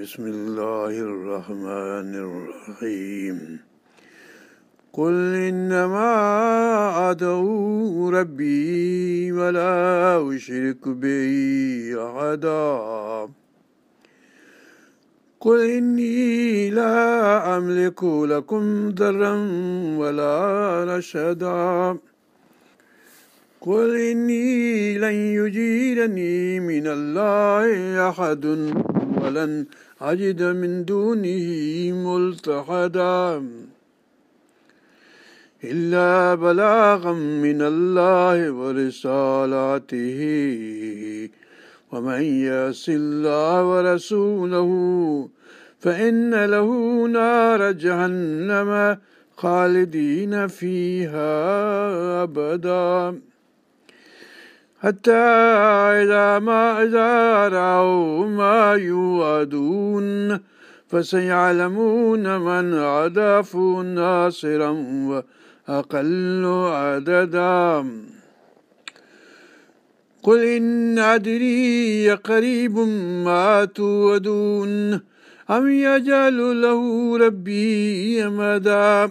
بسم الله الرحمن الرحيم قل إنما أدعو ربي ولا أشرك به أحدا قل إني لا أملك لكم ضرا ولا رشدا قل إني لن يجيرني من الله أحد ولن أجد من دونه ملتحدا إلا بلاغا من الله ورسالاته ومن يأس الله ورسوله فإن له نار جهنم خالدين فيها أبداً حتى إذا ما إذا رأوا ما يوعدون فسيعلمون من عداف ناصرا وأقل عددا قل إن أدري قريب ما توعدون أم يجعل له ربي مدام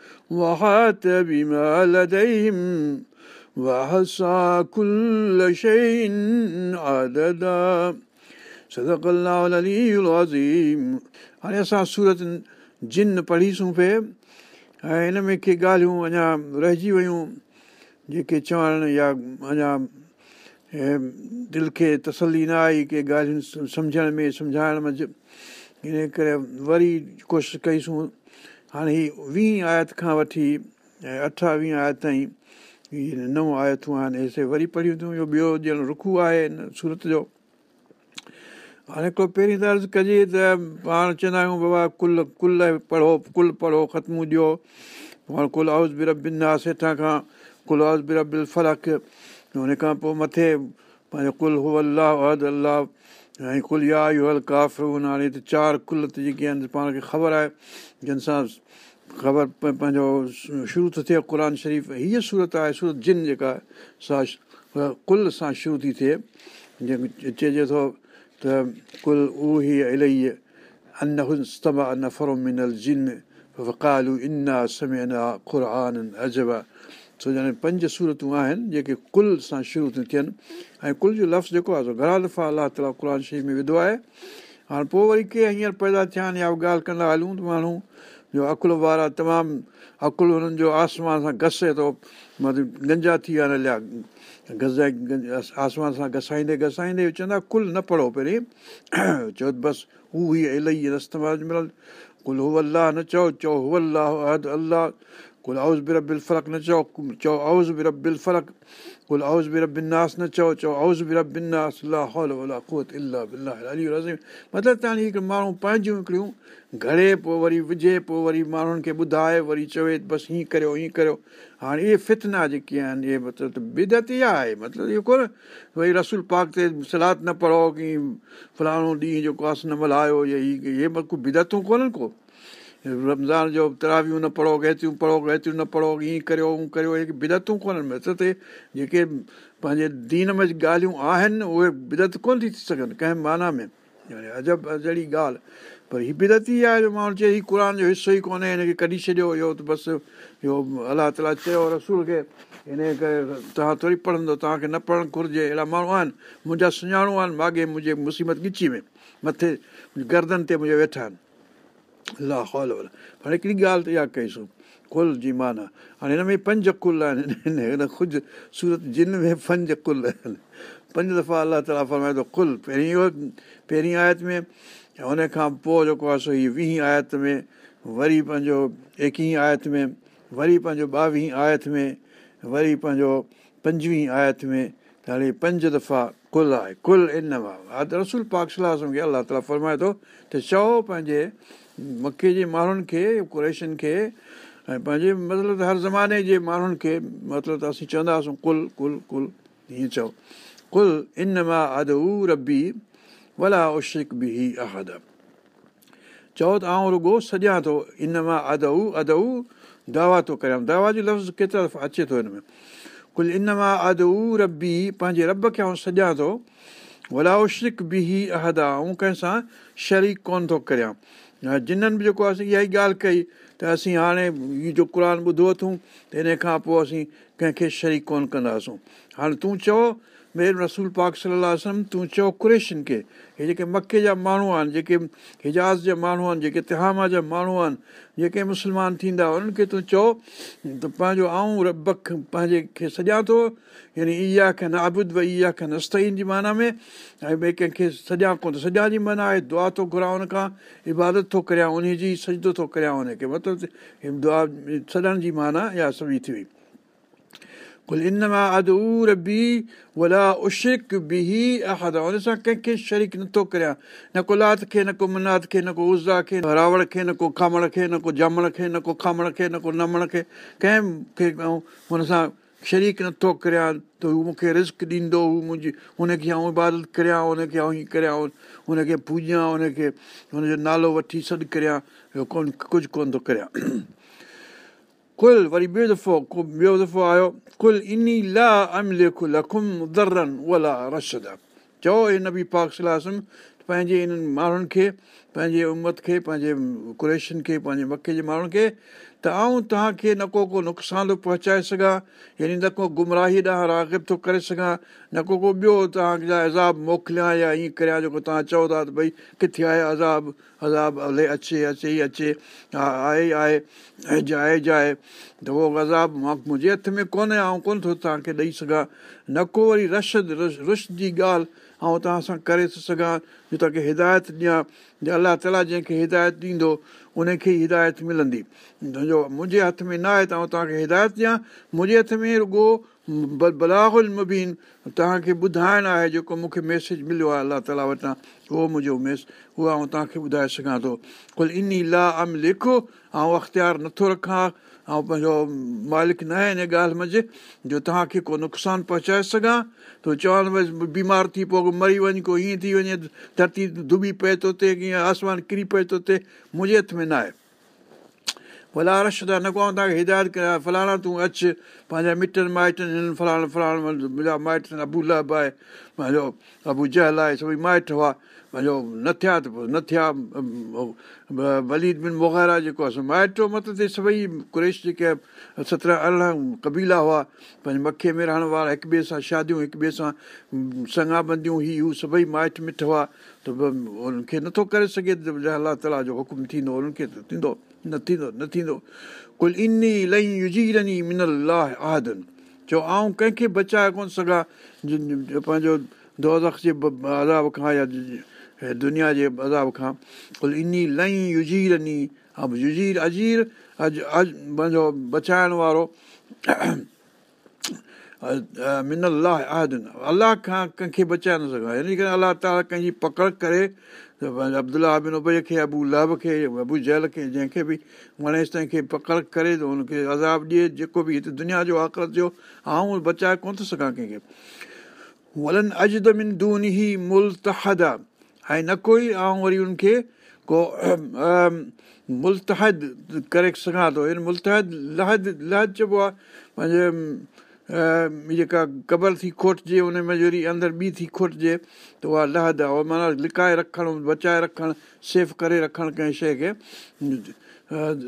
بما لديهم हाणे असां सूरत जिन पढ़ीसूं पिए ऐं हिन में के ॻाल्हियूं अञा रहिजी वियूं जेके चवण या अञा दिलि खे तसल्ली न आई के ॻाल्हियुनि समुझण में सम्झाइण मे करे वरी कोशिशि कईसूं हाणे हीअ वीह आयत खां वठी ऐं अठावीह आयत ताईं हीअ नव आयतूं आहिनि हेसि वरी पढ़ियूं थियूं ॿियो ॼण रुखू आहे हिन सूरत जो हाणे हिकिड़ो पहिरीं त अर्ज़ु कजे त पाण चवंदा आहियूं बाबा कुल कुल पढ़ो कुल पढ़ो ख़तमु ॾियो पाण कुल आउस बि रबसि हेठां खां कुल हाउस बिरबिल फ़रकु हुन खां पोइ मथे पंहिंजो कुल हो अलाह वहद अलाह ऐं कुल या ई अल काफ़िरून हाणे हिते चारि कुल त जेके आहिनि पाण खे ख़बर आहे जंहिंसां ख़बर पंहिंजो शुरू थो थिए क़ुर शरीफ़ हीअ सूरत आहे सूरत जिन जेका सा कुल सां शुरू थी थिए चइजे थो त कुल इलाही अन हुस्तम अन फरोमिनल जिन वकालू इना समय ख़ुर अजब छो जो हाणे पंज सूरतूं आहिनि जेके कुल सां शुरू थियूं थियनि ऐं कुल जो लफ़्ज़ु जेको आहे घणा दफ़ा अलाह ताला क़ुर शरीफ़ में विधो आहे हाणे पोइ वरी के हींअर पैदा थिया आहिनि या ॻाल्हि कंदा हलूं त माण्हू जो अकुल वारा तमामु अकुल हुननि जो आसमान सां घसे थो मतिलबु गंजा थी विया हलिया लिया आसमान सां घसाईंदे घसाईंदे चवंदा कुल न पढ़ो पहिरीं चयो बसि हू इलाही रस्ता मिलनि कुल हू अलाह न चओ चओ हू अलाह अलाह कुल आउज़ बि फलक न चओ चयो बि मतिलबु त माण्हू पंहिंजूं हिकिड़ियूं घड़े पोइ वरी विझे पोइ वरी माण्हुनि खे ॿुधाए वरी चवे बसि हीअं करियो हीअं करियो हाणे इहे फितना जेके आहिनि इहे मतिलबु बिदत इहा आहे मतिलबु इहो कोन भई रसूल पाक ते सलाद न पढ़ो की फलाणो ॾींहुं जेको आसन मल्हायो या हीअ हे बिदतूं कोन्हनि को रमज़ान जो तरावियूं न पढ़ो गियूं पढ़ो गियूं न पढ़ो ईअं करियो हूअं करियो बिदतूं कोन्हनि मदद ते जेके पंहिंजे दीन में ॻाल्हियूं आहिनि उहे बिदत कोन थी थी सघनि कंहिं माना में अजब अजी ॻाल्हि पर हीअ बिदत ई आहे माण्हू चए हीअ क़ुर जो हिसो ई कोन्हे हिनखे कढी छॾियो इहो त बसि इहो अलाह ताला चयो रसूल खे इन करे तव्हां थोरी पढ़ंदो तव्हांखे न पढ़णु घुरिजे अहिड़ा माण्हू आहिनि मुंहिंजा सुञाणू आहिनि माॻे मुंहिंजे मुसीबत ॻिची में मथे गर्दन ते मुंहिंजे वेठा आहिनि लाहौल हाणे हिकिड़ी ॻाल्हि त इहा कईसि कुल जी माना हाणे हिन में पंज कुल आहिनि हिन ख़ुदि सूरत जिन में पंज कुल आहिनि पंज दफ़ा अलाह ताला फ़रमाए थो कुल पहिरीं इहो पहिरीं आयत में हुन खां पोइ जेको आहे सो हीअ वीह आयत में वरी पंहिंजो एकवीह आयत में वरी पंहिंजो ॿावीह आयत में वरी पंहिंजो पंजवीह आयत में त हाणे पंज दफ़ा कुल आहे कुल इन मां हा त रसूल पाक सलाह सम्झे अलाह ताला फ़रमाए थो त चओ पंहिंजे मके जे माण्हुनि खे क़ुरेशन खे ऐं पंहिंजे मतिलबु त हर ज़माने जे माण्हुनि खे मतिलबु त असीं चवंदा हुआसीं कुल कुल कुल हीअं चओ कुल इन मां अदा रबी उशिक बि ही अहद चओ त आउं रुॻो सॼां थो इन मां अदा अदा दावा थो करियां दावा जो लफ़्ज़ केतिरा दफ़ा अचे थो हिन में कुल इन मां अद रबी पंहिंजे रब खे आउं सॼां थो उशिक बि ही अहादा ऐं कंहिंसां शरीक कोन थो करियां जिन्हनि बि जेको असां इहा ई ॻाल्हि कई त असीं हाणे हीअ जो क़ुर ॿुधो अथऊं त हिन खां पोइ असीं कंहिंखे शरीक कोन कंदासूं हाणे तूं चओ मेर रसूल पाक सलाहु आसम तूं चओ कुरेशिन खे हे जेके मके जा माण्हू आहिनि जेके हिजाज़ जा माण्हू आहिनि जेके तिहामा जा माण्हू आहिनि जेके मुस्लमान थींदा उन्हनि खे तूं चओ त पंहिंजो आऊं रब पंहिंजे खे सॼां थो यानी इहा खनि आबिद भ ई आहे कनि हस्तन जी माना में ऐं ॿिए कंहिंखे सॼां कोन त सॼा जी माना आहे दुआ थो घुरां उन खां इबादत थो करियां उन जी सजदो थो करियां उनखे मतिलबु दुआ सॼण जी माना इहा सॼी थी वई भले इन मां अधूर बि अहद हुन सां कंहिंखे शरीक नथो करियां न को लात खे न को मुनात खे न को उज़ा खे रावण खे न को खामण खे न को जामण खे न को खामण खे न को नमण खे कंहिं खे हुन सां शरीक नथो करियां त हू मूंखे रिस्क ॾींदो हू मुंहिंजी हुनखे आउं इबादत करियां हुनखे आउं हीअं करियां हुनखे पूॼा हुनखे हुनजो नालो वठी सॾु करियां कोन कुझु कोन थो करियां कुल वरी ॿियो दफ़ो को ॿियो दफ़ो आयो कुल इन रशद चओ हे नबी पाक सलाहु पंहिंजे इन्हनि माण्हुनि खे पंहिंजे उमत खे पंहिंजे कुरेशन खे पंहिंजे मके जे माण्हुनि खे त आउं तव्हांखे न को को नुक़सान थो पहुचाए सघां यानी न को गुमराही ॾांहुं रागिब थो करे सघां न को को ॿियो तव्हांखे तव्हांजा अज़ाब मोकिलियां या ईअं करियां जेको तव्हां चओ था त भई किथे आहे अज़ाब अज़ाब हले अचे अचे ई अचे आहे आहे आहे जाए जाए त उहो अज़ाब मां मुंहिंजे हथ में कोन्हे आहियां ऐं कोन थो तव्हांखे ॾेई सघां न को वरी रशद रश रुश जी ॻाल्हि ऐं तव्हां सां करे थो सघां जो तव्हांखे हिदायतु ॾियां जो अलाह ताला जंहिंखे हिदायतु ॾींदो उनखे ई हिदायत मिलंदी जो मुंहिंजे हथ में न आहे त मां तव्हांखे हिदायतु ॾियां मुंहिंजे हथ में रुॻो बल मुबीन तव्हांखे ॿुधाइणु आहे जेको मूंखे मैसेज मिलियो आहे अलाह ताला वटां उहो मुंहिंजो मैस उहो आउं तव्हांखे ॿुधाए सघां थो कुल इन ला अम लेख ऐं अख़्तियार नथो रखां ऐं पंहिंजो मालिक न आहे इन ॻाल्हि मंझि जो तव्हांखे को नुक़सानु पहुचाए सघां त भई बीमार थी पोइ को मरी वञ को ईअं थी वञे धरती दुबी पए थो थिए कीअं आसमान किरी पए थो थिए मुंहिंजे हथ में न आहे भला रश त न कोन तव्हांखे हिदायत कया फलाणा तूं अचु पंहिंजा मिटनि माइटनि हिननि फलाणा फलाणा मुंहिंजा माइटनि अबू लब आहे पंहिंजो अबू जहल आहे सभई माइट हुआ पंहिंजो न थिया त पोइ न थिया वलीद बिन वोगारा जेको आहे माइट जो मतिलबु सभई कुरेश जेके सत्रहं अरिड़हं कबीला हुआ पंहिंजे मखे में रहण वारा हिक ॿिए सां शादियूं हिक ॿिए सां संगाबंदियूं हीअ हू सभई माइट मिट हुआ त उन्हनि खे नथो करे सघे त अलाह ताला जो हुकुम थींदो उन्हनि खे त थींदो न थींदो न थींदो कुल इन लही मिनल लाह युजीर चओ आऊं कंहिंखे बचाए कोन सघां पंहिंजो दोरख़्स जे अदाब खां या दुनिया जे अदाब खां कुल इन लही युजीर जुज़ीर अजीर बचाइण वारो मिनल लाह आहदन अलाह खां कंहिंखे बचाए न सघां इन करे अलाह ताला कंहिंजी पकड़ करे त पंहिंजो अब्दुला बिन उबय खे अबू लहब खे अबू जैल खे जंहिंखे बि वणेसि तंहिंखे पकड़ करे थो हुनखे अज़ाब ॾिए जेको बि हिते दुनिया जो आकृत जो आऊं बचाए कोन थो सघां कंहिंखे वॾनि अज न कोई आऊं वरी उनखे को मुल्तद करे सघां थो हिन लहद लहद चइबो आहे पंहिंजे जेका क़बर थी खोटिजे उन में जहिड़ी अंदरि ॿी थी खोटिजे त उहा लहद आहे माना लिकाए रखणु बचाए रखणु सेफ करे रखणु कंहिं शइ खे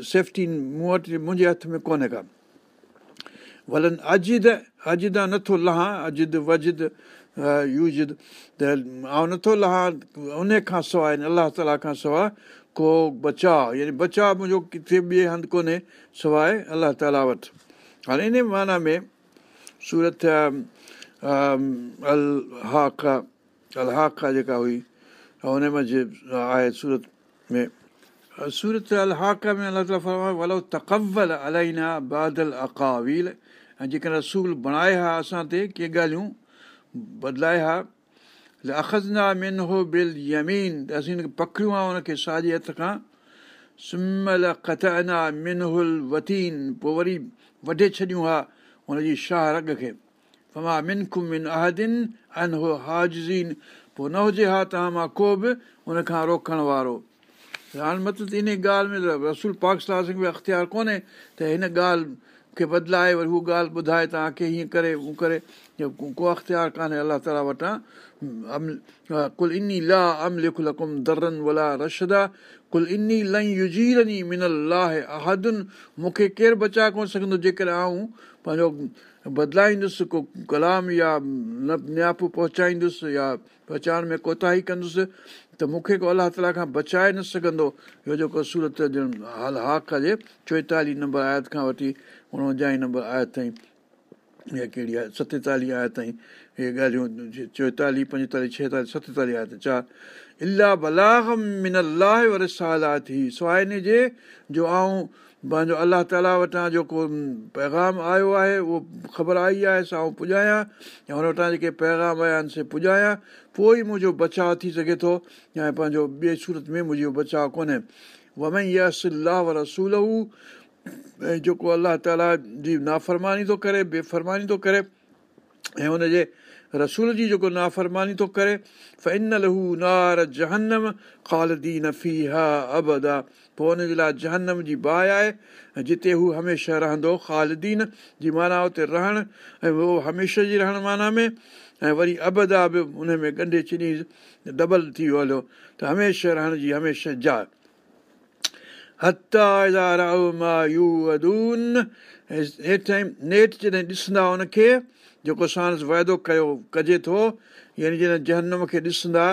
सेफ्टी मूं वटि मुंहिंजे हथ में कोन्हे का वलनि अजीद अजीद हा नथो लहां अजीद वजीदिद त आउं नथो लहां उन खां सवाइ अलाह ताला खां सवाइ को बचाउ यानी बचाउ मुंहिंजो किथे ॿिए हंधि कोन्हे सवाइ अल्लाह ताला वटि हाणे इन माना में सूरत अलहाका अलहाका जेका हुई हुनमें आहे सूरत में सूरत अलहाका में अला तक्वल अलाईंदा बादल अकावील ऐं जेके रसूल बणाए हा असां ते के ॻाल्हियूं बदिलाए हा अखज़ना मिन हो बिल यमीन त असीं पखड़ियूं हा हुनखे साॼे हथ खां सुमियलु खत अना मिन होल वतीन पोइ वरी वढे छॾियूं हा हुनजी जी शाह रग खे तमामु मिन कुमिन अहदिन हो हाजज़ीन पोइ न हुजे हा तव्हां मां को बि हुनखां रोकण वारो हाणे मतिलबु इन ॻाल्हि में त रसूल पाकिस्तान बि अख़्तियारु कोन्हे त हिन ॻाल्हि खे बदिलाए वरी हू ॻाल्हि ॿुधाए तव्हांखे हीअं करे हू करे को अख़्तियार कान्हे अलाह ताला वटां कुल इन ला अम लिख लकुम अमल वला रशदा कुल इन लाहे अहदुनि मूंखे केरु बचाए कोन सघंदो जेकर आऊं पंहिंजो बदिलाईंदुसि को कलाम या न नयापु पहुचाईंदुसि या पहुचाइण में कोताही कंदुसि त मूंखे को अलाह ताला खां बचाए न सघंदो इहो जेको सूरत ॼणु हाल हाक जे चोएतालीह नंबर आयत खां वठी उणवंजाह नंबर आया ताईं इहा कहिड़ी आहे सतेतालीह आया ताईं इहे ॻाल्हियूं चोएतालीह पंजेतालीह छहतालीह सतेतालीह चार इलाह अलाह आयां सवाइ इन जे जो आऊं पंहिंजो अलाह ताला वटां जेको पैगाम आयो आहे उहो ख़बर आई आहे से आऊं पुॼायां या हुन वटां जेके पैगाम आया आहिनि से पुॼायां पोइ ई मुंहिंजो बचाउ थी सघे थो या पंहिंजो ॿिए सूरत में मुंहिंजो इहो बचाउ कोन्हे ऐं जेको अलाह ताला जी नाफ़रमानी थो करे बेफ़रमानी थो करे ऐं हुनजे रसूल जी जेको नाफ़रमानी थो करे फ़इन लहू नार जहनम ख़ालिदीन फी हा अबदा पोइ हुन जे लाइ जहनम जी बाहि आहे ऐं जिते हू हमेशह रहंदो ख़ालदीन जी माना उते रहण ऐं उहो हमेशह जी रहण माना में ऐं वरी अबदा बि उन में ॻंढे चिनी डबल थी वियो हलियो त हमेशह रहण जी हमेशह जा हत आया राओ नेठ जॾहिं ॾिसंदा हुनखे जेको साणस वाइदो कयो कजे थो यानी जॾहिं जहनुम खे ॾिसंदा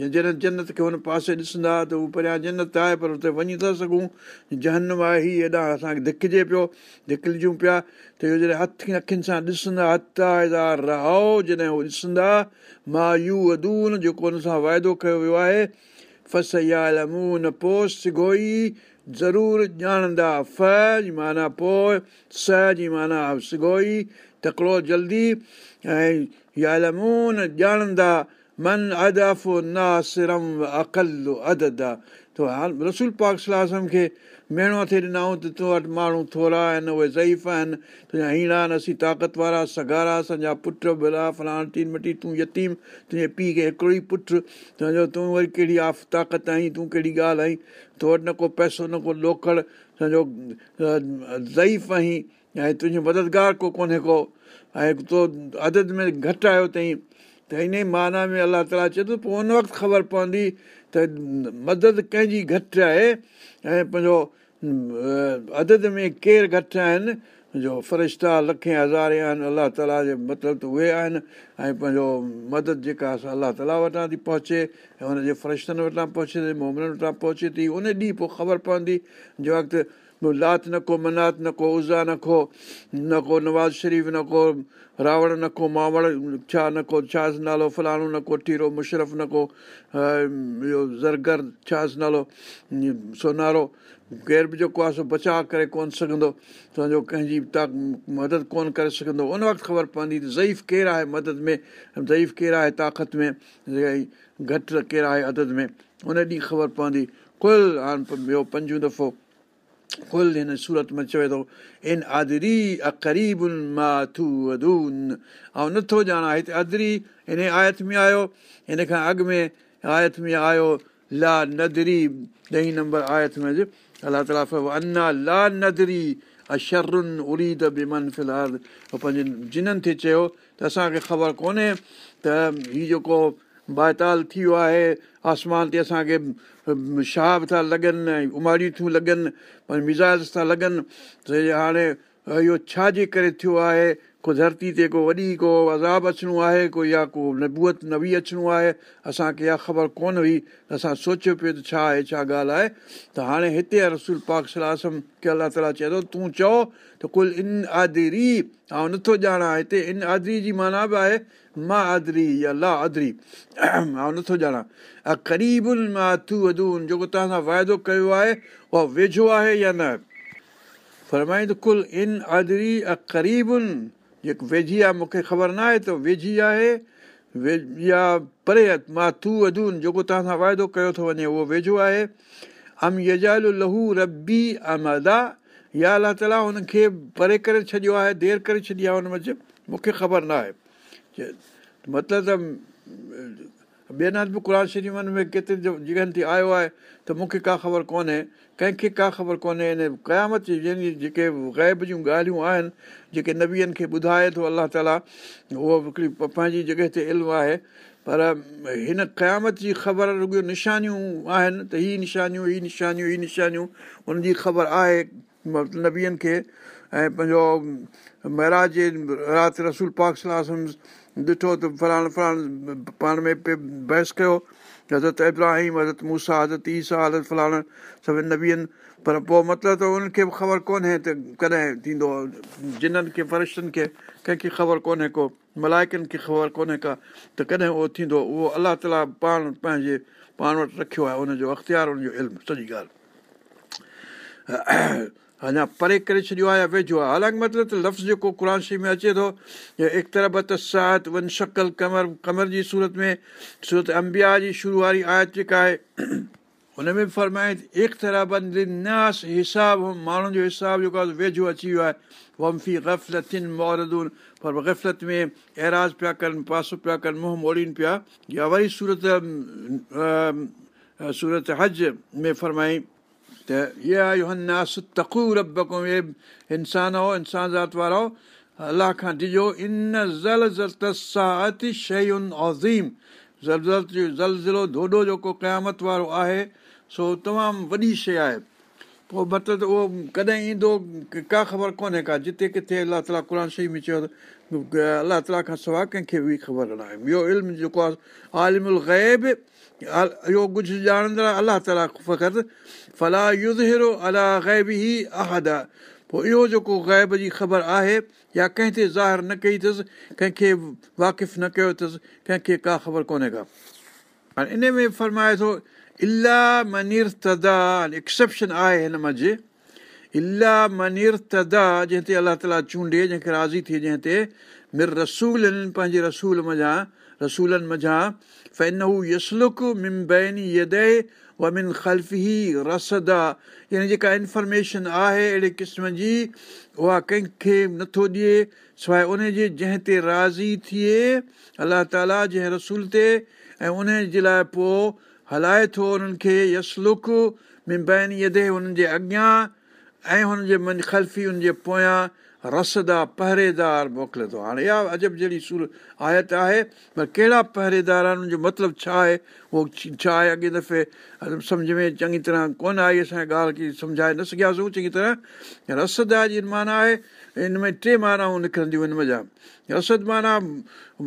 या जॾहिं जन्नत खे हुन पासे ॾिसंदा त हू परियां जन्नत आहे पर हुते वञी था सघूं जहनु आहे हीअ हेॾा असांखे धिकिजे पियो धिकिलजूं पिया त इहो जॾहिं हथ अखियुनि सां ॾिसंदा हथ आयारओ जॾहिं उहो ॾिसंदा मायू अदून जेको हुन सां वाइदो कयो वियो आहे पोइ सिगोई ज़रूरु ॼाणंदा फ जी माना पोए सानाई तकिड़ो जल्दी ऐं यालमून ॼाणंदा मन अकल अम हाल रसूल पाक पाकम खे मेणो थिए ॾिनऊं त तूं वटि माण्हू थोरा आहिनि उहे ज़ईफ़ आहिनि तुंहिंजा हीणा आहिनि असीं ताक़त वारा सगारा असांजा पुट भला फलाण टीन मटी तूं यतीम तुंहिंजे पीउ खे हिकिड़ो ई पुटु तुंहिंजो तूं वरी कहिड़ी आफ ताक़त आहीं तूं कहिड़ी ॻाल्हि आहीं तो न को पैसो न को लोकड़ सम्झो ज़ईफ़ आहीं ऐं तुंहिंजो मददगार को कोन्हे को ऐं तो अदद में घटि आयो अथई त हिन ई माना में अलाह ताला चए थो पोइ हुन वक़्तु ख़बर पवंदी त मदद कंहिंजी घटि आहे ऐं पंहिंजो अदद में केरु घटि आहिनि जो फ़रिश्ता लखे हज़ारे आहिनि अलाह ताला जे मतिलबु त उहे आहिनि ऐं पंहिंजो मदद जेका असां अलाह ताला वटां थी पहुचे ऐं हुनजे फ़रिश्तनि वटां पहुचे थी मोहम्मनि वटां पहुचे थी उन ॾींहुं पोइ ख़बर पवंदी जे वक़्तु लात न को मनात न को उज़ा न को न को नवाज़ शरीफ़ न को रावण न को मावण छा न को छा नालो फलाणो न को ठीरो मुशरफ़ न को इहो ज़रगर छा नालो सोनारो केरु बि जेको आहे सो बचाव करे कोन सघंदो तव्हांजो कंहिंजी ता मदद कोन करे सघंदो उन वक़्तु ख़बर पवंदी त ज़ईफ़ केरु आहे मदद में ज़ईफ़ केरु आहे ताक़त में घटि केरु आहे अदद में उन ॾींहुं ख़बर पवंदी कुल हाणे ॿियो पंजो दफ़ो कुल हिन सूरत में चवे थो इन अदरीबुनि ऐं नथो ॼाणा हिते अदरी हिन आयत में आयो हिन खां अॻु में आयत में आयो ला नदरी ॾहीं नंबर आयत में अलाह तालाफ़ अन्ना ला नदरी अ शरुनि उरीदन फ़िलहाल पंहिंजे जिननि थिए चयो त असांखे ख़बर कोन्हे त हीउ जेको बायताल थी वियो आहे आसमान ते असांखे शाब था लॻनि ऐं उमारियूं थियूं लॻनि पंहिंजे मिज़ाज़ था लॻनि त हाणे इहो छाजे करे थियो आहे को धरती ते को वॾी को अज़ाबु अचिणो आहे को या को नबूअत न बि अचिणो आहे असांखे इहा ख़बर कोन हुई असां सोचियो पियो त छा आहे छा ॻाल्हि आहे त हाणे हिते रसूल पाक सलाह खे अलाह ताला चए थो तूं चओ त कुल इन आदिरी ऐं नथो ॼाणा हिते इन आदिरी जी माना बि आहे मां आदिरी या ला आदिरी ऐं नथो ॼाणा अ क़रीबुनि मां अथू वध जेको तव्हां सां वाइदो कयो आहे उहा वेझो आहे या न फरमाईंदो कुल इन आदिरी अ क़रीबुनि जेको वेझी आहे मूंखे ख़बर न आहे त वेझी आहे वे या परे मां तू अधून जेको तव्हां सां वाइदो कयो थो वञे उहो वेझो आहे अम यजाल लहू रबी अमदा या अलाह ताला उनखे परे करे छॾियो आहे देरि करे छॾी आहे हुन वटि मूंखे ख़बर न आहे मतिलबु त ॿियनि हंधि बि क़ुर शरीफ़नि में केतिरी जॻहियुनि ते आयो आहे त मूंखे का ख़बर कोन्हे कंहिंखे का ख़बर कोन्हे इन क़यामती जेके ग़ैब जूं ॻाल्हियूं आहिनि जेके नबीअनि खे ॿुधाए थो अलाह ताला उहो हिकिड़ी पंहिंजी जॻह ते इल्मु आहे पर हिन क़यामत जी ख़बर निशानियूं आहिनि त हीअ निशानियूं हीअ निशानियूं हीअ निशानियूं हुनजी ख़बर आहे नबीअनि खे ऐं पंहिंजो महिराज जे राति रसूल पाक ॾिठो त फलाण फलाण पाण में बहस कयो हज़रत इब्राहिम हज़रत मूसा हज़रत ईसा हज़रत फलाण सभिनि नबी आहिनि पर पोइ मतिलबु त उन्हनि खे बि ख़बर कोन्हे त कॾहिं थींदो जिननि खे फ़रिश्तनि खे कंहिंखे ख़बर कोन्हे को मलाइकनि खे ख़बर कोन्हे का त कॾहिं उहो थींदो उहो अलाह ताला पाण पंहिंजे पाण वटि रखियो आहे उनजो अख़्तियार उनजो इल्मु सॼी ॻाल्हि अञा परे करे छॾियो आहे या वेझो आहे हालांकि मतिलबु त लफ़्ज़ु जेको क़ुर शरीफ़ में अचे थो इख़्तरबत एकतिरा सात वन शकल कमर कमर जी सूरत में सूरत अंबिया जी शुरू वारी आयत जेका आहे हुन में फरमाए फ़रमाई एकतराब माण्हुनि जो हिसाबु जेको आहे वेझो अची वियो आहे वम्फी गफ़लतिन मोहरतुनि पर ग़फ़लत में ऐराज़ पिया कनि पासो पिया कनि मुंहुं मोड़ीनि पिया या वरी सूरत सूरत हज में फ़रमाई त इहा तकू तखू रबको इंसान हो इंसान ज़ात वारो अलाह खां डिजो इन ज़लज़ल तसा शयुनि अज़ीम ज़ल ज़लज़िलो धोॾो जेको क़यामत वारो आहे सो तमामु वॾी शइ आहे पोइ मतिलबु उहो कॾहिं ईंदो का ख़बर कोन्हे का जिते किथे अलाह ताला क़ुर में चयो त अलाह ताला खां सवाइ कंहिंखे बि ख़बर न आहे ॿियो इल्मु जेको आहे आज़िम ग़ैब इहो कुझु ॼाणंदड़ अलाह ताला फ़ख़्र फला युज़हिरो अला ग़ैब ई ग़बीदा पोइ इहो जेको ग़ैब जी ख़बर आहे या कंहिं ते ज़ाहिर न कई अथसि कंहिंखे वाक़िफ़ु न कयो अथसि कंहिंखे का ख़बर कोन्हे का हाणे इन में फ़रमाए थो इला मनीर तदा एक्सेप्शन आहे हिन मंझि इला मनीर तदा जंहिं ते अलाह ताला चूंडे जंहिंखे राज़ी थिए जंहिं ते मिर रसूल पंहिंजे रसूल मञा रसूलनि मज़ा फैन हू यसलुक मिमैनी यदे वमिन मिन ख़लफ़ रसदा यानी जेका इंफॉर्मेशन आहे अहिड़े क़िस्म जी उहा कंहिंखे नथो ॾिए सवाइ उन जे जंहिं ते राज़ी थिए अलाह ताला जंहिं रसूल ते ऐं उन जे लाइ पोइ हलाए थो उन्हनि खे यसलूकु मुम्बैन यदे हुननि जे अॻियां ऐं हुन जे मन ख़लफ़ी हुनजे पोयां रसदा पहरेदार मोकिले थो हाणे इहा अजब जहिड़ी सूर आयत आहे पर कहिड़ा पहरेदार आहिनि उनजो मतिलबु छा आहे उहो छा आहे अॻे दफ़े सम्झ में चङी तरह कोन आई असां ॻाल्हि खे सम्झाए न सघियासीं चङी तरह रसदा जी माना आहे हिन में टे मानाऊं निकिरंदियूं मज़ा रसद माना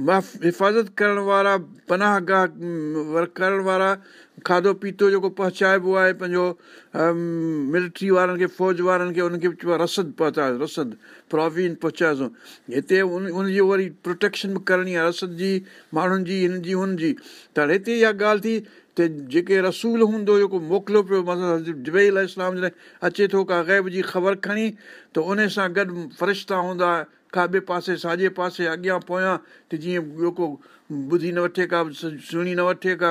माफ़ हिफ़ाज़त करण वारा पनाह गाह वर्क करण वारा खाधो पीतो जेको पहुचाइबो आहे पंहिंजो मिलिट्री वारनि खे फ़ौज वारनि खे उनखे आहे रसद पहुचायोसि रसद प्रावीन पहुचायोसि हिते उन उनजी वरी प्रोटेक्शन बि करणी आहे रसद जी माण्हुनि जी हिन जी हुनजी त हिते इहा ॻाल्हि थी ते जेके रसूल हूंदो जेको मोकिलियो पियो मज़ो जुबै अलाम जॾहिं अचे थो का ग़ैब जी ख़बर खणी त उन सां गॾु फ़रिश्ता था हूंदा काॿे पासे साॼे पासे अॻियां पोयां त जीअं ॿियो को ॿुधी न वठे का सुहिणी न वठे का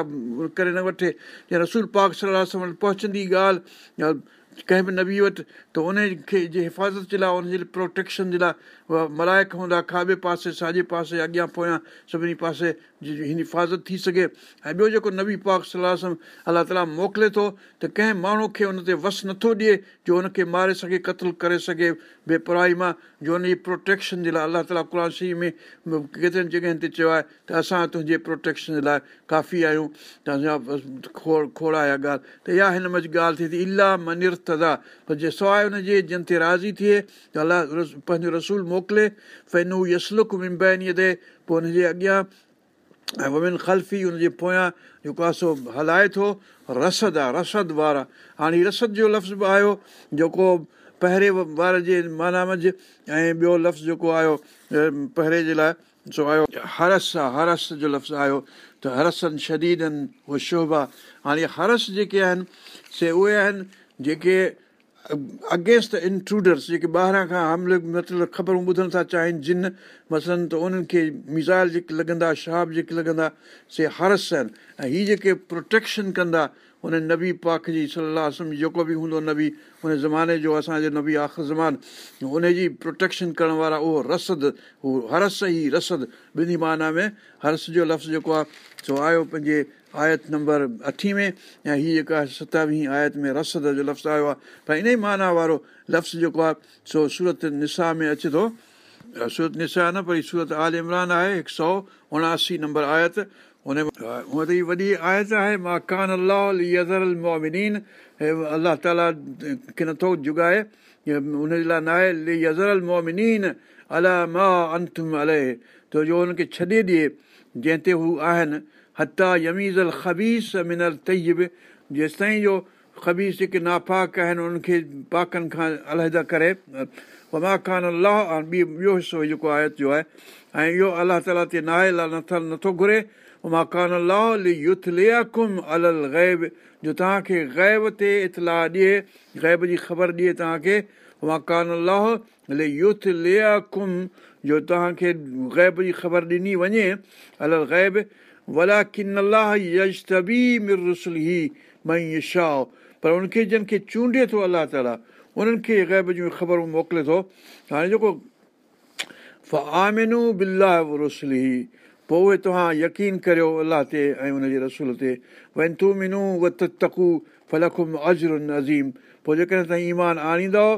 करे न वठे या रसूल पाक सलाह सां पहुचंदी ॻाल्हि कंहिं बि नबी वटि त उन खे जे हिफ़ाज़त जे लाइ उनजे लाइ प्रोटेक्शन जे लाइ उहा मलायक हूंदा खाॿे पासे साॼे पासे अॻियां पोयां सभिनी पासे जी हिन हिफ़ाज़त थी सघे ऐं ॿियो जेको नबी पाक सलाहु अलाह ताला मोकिले थो त कंहिं माण्हू खे उन ते वस नथो ॾिए जो उनखे मारे सघे क़तलु करे सघे बेपराई मां जो हुनजी प्रोटेक्शन जे लाइ अलाह ताला क़रशी में केतिरनि जॻहियुनि ते चयो आहे त असां तुंहिंजे प्रोटेक्शन जे लाइ काफ़ी आहियूं त असां खोड़ खोड़ा इहा ॻाल्हि त इहा हिन में ॻाल्हि थिए थी इलाह मनिर तदा त जे सवाइ हुनजे जिन ते राज़ी थिए त अला पंहिंजो रसूल मोकिले फैनू यसलुक विम्बैनीअ ते पोइ हुनजे अॻियां ऐं वमिन ख़ल्फी हुनजे पोयां जेको आहे सो हलाए थो रसद आहे रसद वारा हाणे रसद जो लफ़्ज़ बि आयो जेको पहिरें वारे जे माना मंझि ऐं ॿियो लफ़्ज़ जेको आयो पहिरें जे लाइ सो आयो हरस आहे हरस जो लफ़्ज़ आयो त हरसनि शदीदनि उहो शोभा हाणे हरस जेके आहिनि से उहे आहिनि जेके अगेंस्ट इंट्रूडर्स जेके ॿाहिरां खां हमले मतिलबु ख़बरूं ॿुधण था चाहिनि जिन मसलनि त उन्हनि खे मिज़ाइल जेके लॻंदा शाब जेके लॻंदा से हारस आहिनि ऐं हीअ जेके प्रोटेक्शन कंदा उन नबी पाख जी सलाह जेको बि हूंदो नबी हुन ज़माने जो असांजो नबी आख़ ज़मान उनजी प्रोटेक्शन करण वारा उहो रसद हू हरस ई रसद ॿिन्ही माना में हरस जो लफ़्ज़ु जेको आहे सो आयो पंहिंजे आयत नंबर अठी में ऐं हीअ जेका सतावीह आयत में रसद जो लफ़्ज़ु आयो आहे भई इन ई माना वारो लफ़्ज़ु जेको आहे सो सूरत निसाह में अचे थो सूरत निसाह न पर सूरत आल इमरान आहे हिकु सौ उणासी नंबर आयत हुन हूअं त हीअ वॾी आयत आहे मां कान ली अज़रीन हे ताला खे नथो जुगाए हुनजे लाइ न नाहे लेज़रीन अल जो हुनखे छॾे ॾिए जंहिं ते हू आहिनि हता यमीज़ अल ख़बीस मिनल तयब ताईं जो ख़बीस जेके नापाक आहिनि उन्हनि खे पाकनि खां अलहद करे वमा खान अलाह ऐं ॿी ॿियो हिसो जेको आयत जो आहे ऐं इहो अलाह ताला ते नाहे नथ नथो घुरे उमा कान लाहो युथ यूथ ले आम अलाइब जो तव्हांखे ग़ैब ते इतलाह ॾिए ग़ैब जी ख़बर ॾिए तव्हांखे उमा खान अलाह ले युथ ले आक़ुम जो तव्हांखे ग़ैब जी ख़बर ॾिनी वञे अलल ग़ैब पर उनखे जिन खे चूंडे थो अलाह ताला उन्हनि खे ग़ैब जूं ख़बरूं मोकिले थो हाणे जेको आमिनू रसुल पोइ उहे तव्हां यकीन करियो अलाह ते ऐं उनजे रसूल ते वन तू मिनू वकु फलकु अज़र अज़ीम पोइ जेकॾहिं तव्हां ईमान आणींदव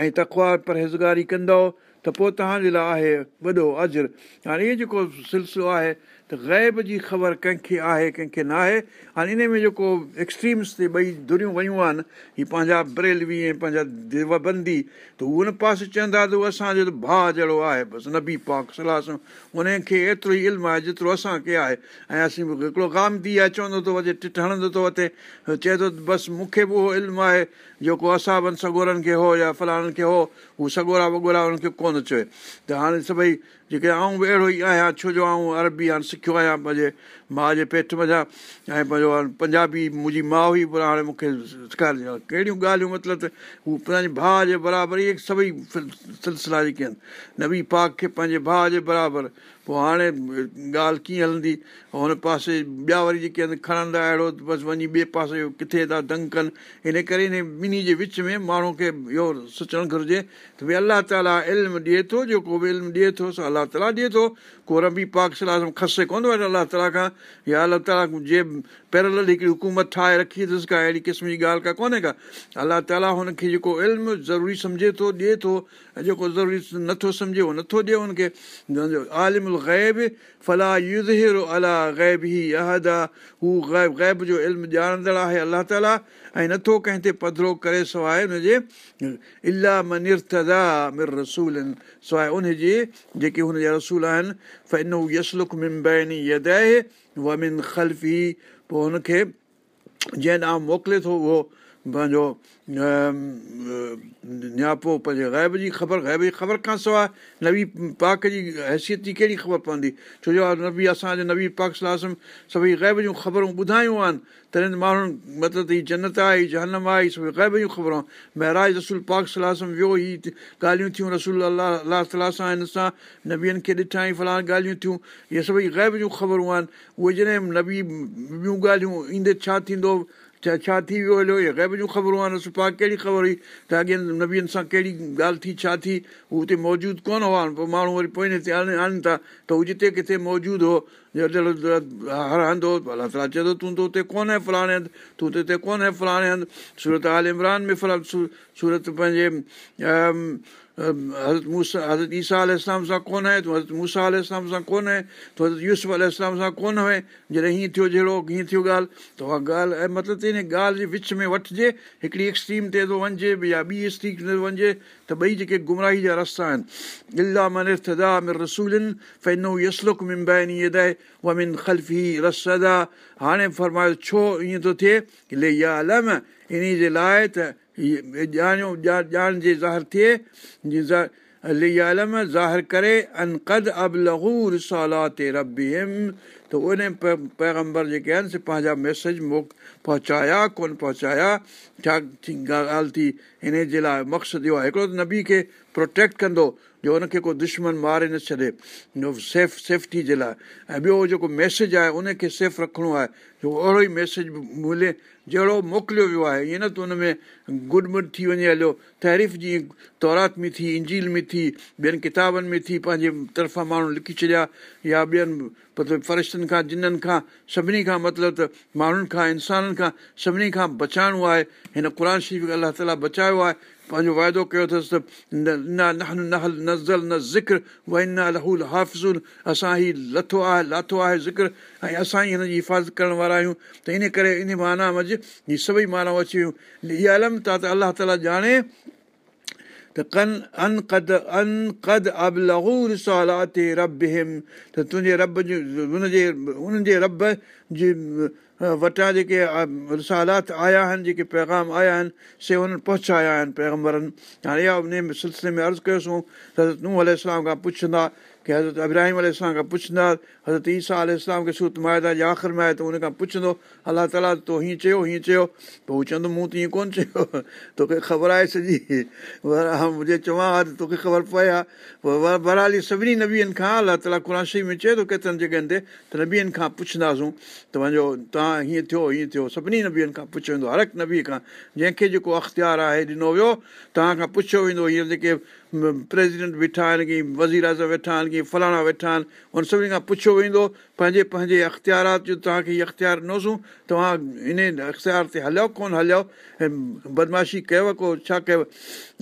ऐं तकवा परहेज़गारी कंदो त पोइ तव्हांजे लाइ आहे वॾो अजरु हाणे इहो जेको सिलसिलो आहे त ग़ैब जी ख़बर कंहिंखे आहे कंहिंखे न आहे हाणे इन में जेको एक्सट्रीम्स ते ॿई धुरियूं वयूं आहिनि हीअ पंहिंजा बरेलवी ऐं पंहिंजा देव त उहे उन पासे चवंदा त उहो असांजो त भाउ जहिड़ो आहे बसि नबी पाक सलाह उनखे एतिरो ई इल्मु आहे जेतिरो असांखे आहे ऐं असीं हिकिड़ो गाम थी आहे चवंदो थो अचे टिट हणंदो थो अचे चए थो बसि मूंखे बि उहो इल्मु आहे जेको असाबनि सगोरनि खे हो या फलाणनि खे हो हू सगोरा वगोरा उन्हनि खे कोन चए त हाणे सभई जेके आऊं बि अहिड़ो ई आहियां छो जो आऊं अरबी हाणे सिखियो आहियां पंहिंजे माउ जे पेठ भॼा ऐं पंहिंजो पंजाबी मुंहिंजी माउ हुई पर हाणे मूंखे स्कार आहे कहिड़ियूं ॻाल्हियूं मतिलबु त हू पंहिंजे भाउ जे बराबरि इहे सभई सिलसिला जेके आहिनि नबी पाक खे पंहिंजे भाउ जे बराबरि पोइ हाणे ॻाल्हि कीअं हलंदी हुन पासे ॿिया वरी जेके आहिनि खणंदा अहिड़ो बसि वञी ॿिए पासे किथे था दंग कनि हिन करे हिन ॿिन्ही जे विच में माण्हू खे इहो सोचणु घुरिजे त भई अलाह ताला इल्मु ॾिए थो जेको बि इल्मु ॾिए थो अलाह ताला ॾिए थो को रबी पाक सलाह खसे कोन थो वठे अलाह ताला खां या अलाह ताला जे पैरल हिकिड़ी हुकूमत ठाहे रखी अथसि का अहिड़ी क़िस्म जी ॻाल्हि का कोन्हे का अलाह ताला हुनखे जेको इल्मु ज़रूरी सम्झे थो ॾिए थो ऐं जेको ज़रूरी नथो सम्झे उहो नथो ॾिए हुनखे आलिम ग़ैब ग़ैब ग़ैब अला हू ग़ैब जो इल्मु ॼाणंदड़ आहे अलाह ताला ऐं नथो कंहिं ते पधरो करे सवाइ हुनजे इलाह मिर रसूल सवाइ उन जे जेके हुन जा रसूल आहिनि वमिन खल्फी पोइ हुनखे जंहिं ॾांहुं मोकिले थो उहो पंहिंजो नियापो पंहिंजे ग़ैब जी ख़बर ग़ैब जी ख़बर खां सवाइ नबी पाक जी हैसियत जी कहिड़ी ख़बर पवंदी छो जो नबी असांजे नबी पाक सलाहु सभई ग़ैब जूं ख़बरूं ॿुधायूं आहिनि तॾहिं माण्हुनि मतिलबु हीअ जनत आहे हीअ जनम आहे हीअ सभई ग़ैब जूं ख़बरूं महिराज रसूल पाक सलाहु वियो हीअ ॻाल्हियूं थियूं रसूल अलाह अलाह सला सां हिन सां नबियनि खे ॾिठा फलाण ॻाल्हियूं थियूं इहे सभई ग़ैब जूं ख़बरूं आहिनि उहे जॾहिं नबी ॿियूं ॻाल्हियूं ईंदे छा थींदो छा छा थी वियो हलो ग़ैब जूं ख़बरूं आहिनि सुपाक कहिड़ी ख़बर हुई त अॻे नबियनि सां कहिड़ी ॻाल्हि थी छा थी हूते मौजूदु कोन हुआ पोइ माण्हू वरी पोएं आणनि था त हू जिते किथे मौजूदु हो हर हंधु चयो तूं त हुते कोन्हे फलाणे हंधु तूं त हुते कोन्हे फलाणे हंधि सूरत आल इमरान में सूरत पंहिंजे हज़रत मूस हज़रत ईसा आल इस्लाम सां कोन आहे तूं हज़रत मूसा आल इस्लाम सां कोन आहे तूं हज़रत हरत यूसुफ़लाम सां कोन आहे जॾहिं हीअं थियो जहिड़ो हीअं थियो ॻाल्हि त उहा ॻाल्हि ऐं मतिलबु त हिन ॻाल्हि जे विच में वठिजे हिकिड़ी एक्सट्रीम ते थो वञिजे या ॿी एक्सट्रीम ते थो वञिजे त ॿई जेके गुमराही जा रस्ता आहिनि इलाह मन मिर रसूलिन फैनो यसलुक मिम्बाइन इला मदालिन ख़ली रसदा हाणे फरमायो छो ईअं थो थिए ले या अल इन जे लाइ त ॼाणियो ॼाण जे ज़ाहिर थिए ज़ाहिर करे त उन पैगम्बर जेके आहिनि से पंहिंजा मैसेज मोक पहुचाया कोन पहुचाया छा ॻाल्हि थी हिन जे लाइ मक़सदु इहो आहे हिकिड़ो त नबी खे प्रोटेक्ट कंदो जो हुनखे को दुश्मन मारे न छॾे सेफ सेफ्टी जे लाइ ऐं ॿियो जेको मैसेज आहे उनखे सेफ़ रखिणो आहे जो अहिड़ो ई मैसेज मिले जहिड़ो मोकिलियो वियो आहे ईअं न त उनमें मुड थी वञे हलियो तहरीफ़ जीअं तौरात में थी इंजील में थी ॿियनि किताबनि में थी पंहिंजे तरफ़ां माण्हू लिखी छॾिया या ॿियनि मतिलबु फ़रिश्तनि खां जिननि खां सभिनी खां मतिलबु त माण्हुनि खां इंसाननि खां सभिनी खां बचाइणो आहे हिन क़ुर शरीफ़ अलाह ताला बचायो आहे पंहिंजो वाइदो कयो अथसि त नन नहल न ज़ल न ज़िकिर न लहूल हाफ़ज़ुल असां ही लथो आहे लाथो आहे ज़िकिर ऐं असां ई हिन जी हिफ़ाज़त करण वारा आहियूं त इन करे इन मां आना मज़ सभई माण्हू अची वियूं इहा अलमता त अल्ला ताला ॼाणे तने त तुंहिंजे रब जो हुन जे रब जे वटां जेके रिसालात आया आहिनि जेके पैगाम आया आहिनि से हुननि पहुचाया आहिनि पैगम्बरनि हाणे इहा उन सिलसिले में अर्ज़ु कयोसीं त नूह अल खां पुछंदा की हज़रत इब्राहिम अल खां पुछंदा हज़रत ईसा सा इस्लाम खे सूत माइदा जे आख़िर में आहे त हुन खां पुछंदो अलाह ताला तो हीअं चयो हीअं चयो पोइ हू चवंदो मूं त हीअं कोन्ह चयो तोखे ख़बर आहे सॼी जे चवां हा त तोखे ख़बर पए आहे पर बराली सभिनी नबीअनि खां अलाह ताला कुराशी में चए थो केतिरनि जॻहियुनि ते त नबीअनि खां पुछंदासूं त वञो तव्हां हीअं थियो हीअं थियो सभिनी नबियनि खां पुछियो वेंदो हर हिकु नबी खां जंहिंखे जेको अख़्तियार आहे ॾिनो वियो तव्हां खां पुछियो वेंदो हीअं जेके प्रेसिडेंट बीठा आहिनि की वज़ीराज़म वेठा आहिनि की फलाणा वेठा आहिनि उन सभिनी खां पुछियो वेंदो पंहिंजे पंहिंजे अख़्तियारात जो तव्हांखे इहो अख़्तियार ॾिनोसूं तव्हां इन अख़्तियार ते हलियो कोन हलियो बदमाशी कयव को छा कयव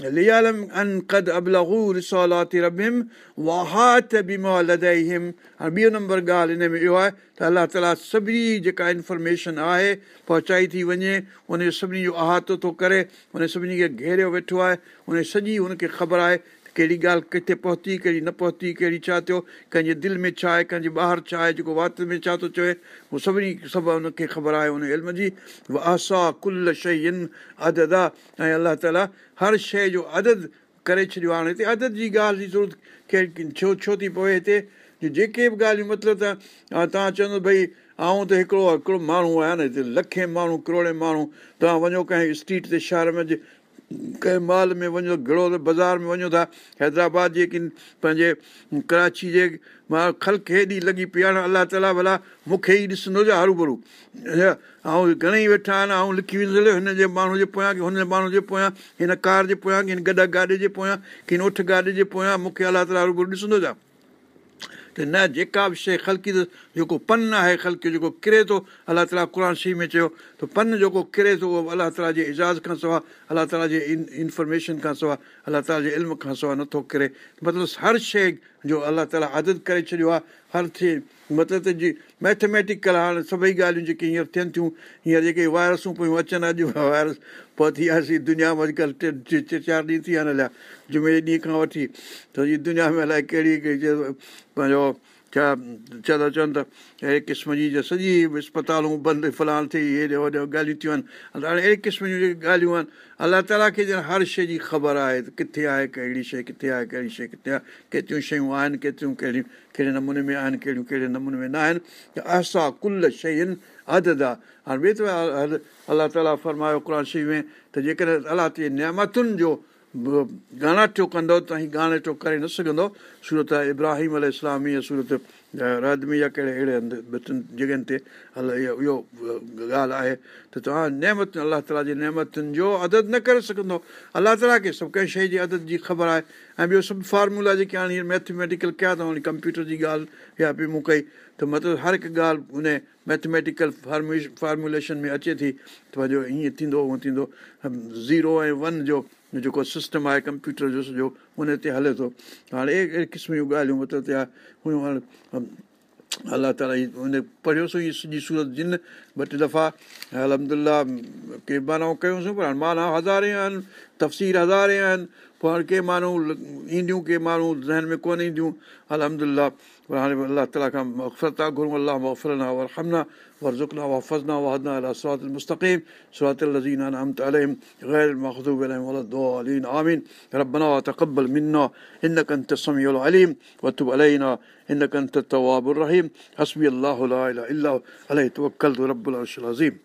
लियालम अन कद रबिम वाहात हाणे ॿियो नंबर ॻाल्हि हिन में इहो आहे त अलाह ताला सभिनी जेका इंफॉर्मेशन आहे पहुचाई थी वञे उन सभिनी जो अहातो थो करे उन सभिनी खे घेरियो वेठो आहे उन सॼी हुनखे ख़बर आहे कहिड़ी ॻाल्हि किथे पहुती कहिड़ी न पहुती कहिड़ी छा थियो कंहिंजे दिलि में छा आहे कंहिंजे ॿाहिरि छा आहे जेको वात में छा थो चए उहो सभिनी सभु हुनखे ख़बर आहे हुन इल्म जी आसा कुल शयुनि आदद आहे ऐं अलाह ताला हर शइ जो अदद करे छॾियो आहे हाणे हिते अदद जी ॻाल्हि जी ज़रूरत कहिड़ी छो छो थी पवे हिते जेके बि ॻाल्हियूं मतिलबु त तव्हां चवंदो भई आऊं त हिकिड़ो हिकिड़ो माण्हू आहियां न हिते लखे माण्हू करोड़े माण्हू तव्हां वञो कंहिं स्ट्रीट ते शहर में कंहिं माल में वञो घड़ो त बाज़ारि में वञो था हैदराबाद जे किन पंहिंजे कराची जे म ख़ल् हेॾी लॻी पई आहे अलाह ताला भला मूंखे ई ॾिसंदो हरू भरू ऐं घणेई वेठा आहिनि ऐं लिखी वेंदुसि हिन जे माण्हू जे पोयां की हुन माण्हू जे पोयां हिन कार जे पोयां की हिन गॾा गाॾे जे पोयां की हिन ओठ गाॾे जे पोयां मूंखे अलाह ताला हरू भरू ॾिसंदो जा त न जेका बि शइ ख़लकी अथसि जेको पन आहे ख़लकी जेको किरे थो अलाह ताला क़ुर शी में चयो त पन जेको किरे थो उहो अलाह ताला जे एजाज़ खां सवाइ अलाह ताला जे इन इंफॉर्मेशन खां सवाइ अलाह ताला जे इल्म खां सवाइ नथो किरे मतिलबु हर शइ जो अलाह ताला आदत करे छॾियो आहे हर थिए मतिलबु त जी मैथमेटिकल हाणे सभई ॻाल्हियूं जेके हींअर थियनि थियूं हींअर जेके वायरसूं पियूं अचनि अॼु वायरस पहुती आहे सी दुनिया में अॼुकल्ह टे टे चारि ॾींहं थी विया आहिनि अलाए जुमे ॾींहं खां वठी त इहा दुनिया में अलाए कहिड़ी कहिड़ी पंहिंजो छा छा था चवनि त अहिड़े क़िस्म जी जो सॼी इस्पतालूं बंदि फलाण थी हेॾे होॾे ॻाल्हियूं थियूं आहिनि हाणे अहिड़े क़िस्म जूं जेके ॻाल्हियूं आहिनि अलाह ताला खे ॼण हर शइ जी ख़बर आहे त किथे आहे कहिड़ी शइ किथे आहे कहिड़ी शइ किथे आहे केतिरियूं शयूं आहिनि केतिरियूं कहिड़ियूं कहिड़े नमूने में आहिनि कहिड़ियूं कहिड़े नमूने में न आहिनि त अहसा कुल शयुनि आदद आहे हाणे ॿिए त अलाह ताला फ़रमायो क़ुर शइ में त जेकॾहिं अलाह ते नियामतुनि जो गानाटो कंदो त ही गानाटो करे न सघंदो सूरत इब्राहिम अल इस्लामी सूरत रदमी या कहिड़े अहिड़े हंधि भतिनि जॻहियुनि ते अलाए इहो ॻाल्हि आहे त तव्हां नेमत अलाह ताला जी नेमतुनि जो अदद न करे सघंदो अलाह ताला खे सभु कंहिं शइ जी अदद जी ख़बर आहे ऐं ॿियो सभु फार्मूला जेके हाणे मैथमेटिकल कया अथऊं कंप्यूटर जी ॻाल्हि या ॿियो मूं कई त मतिलबु हर हिकु ॻाल्हि उन मैथमेटिकल फार्मेश फार्मुलेशन में अचे थी त पंहिंजो ईअं थींदो हूअं थींदो ज़ीरो ऐं वन जो जेको सिस्टम आहे कंप्यूटर जो सॼो हुन ते हले थो हाणे अहिड़े अहिड़े क़िस्म जूं ॻाल्हियूं मतिलबु हुयूं हाणे अलाह ताला ई हुन पढ़ियोसीं सॼी सूरत जिन ॿ टे दफ़ा अलहमदिल्ला के माना कयोसीं पर हाणे माना हज़ारे आहिनि तफ़सीर हज़ारे आहिनि पोइ हाणे के माण्हू ईंदियूं के माण्हू ज़हन में कोन ईंदियूं अलहमदिल्ला पर हाणे अलाह ताला खां मफ़रत था घुरूं अलाह मफ़रना वरहमना वरज़ुकना वफ़ज़ना वहदना अला सरात मुस्तक़ीम सरात लज़ीन अनअमत अलैहिम गैर मखदूब अलैहिम वला ضالين آمين ربنا تقبل منا إنك أنت السميع العليم وتب علينا إنك أنت التواب الرحيم حسبي الله لا إله إلا هو عليه توكلت رب العرش العظيم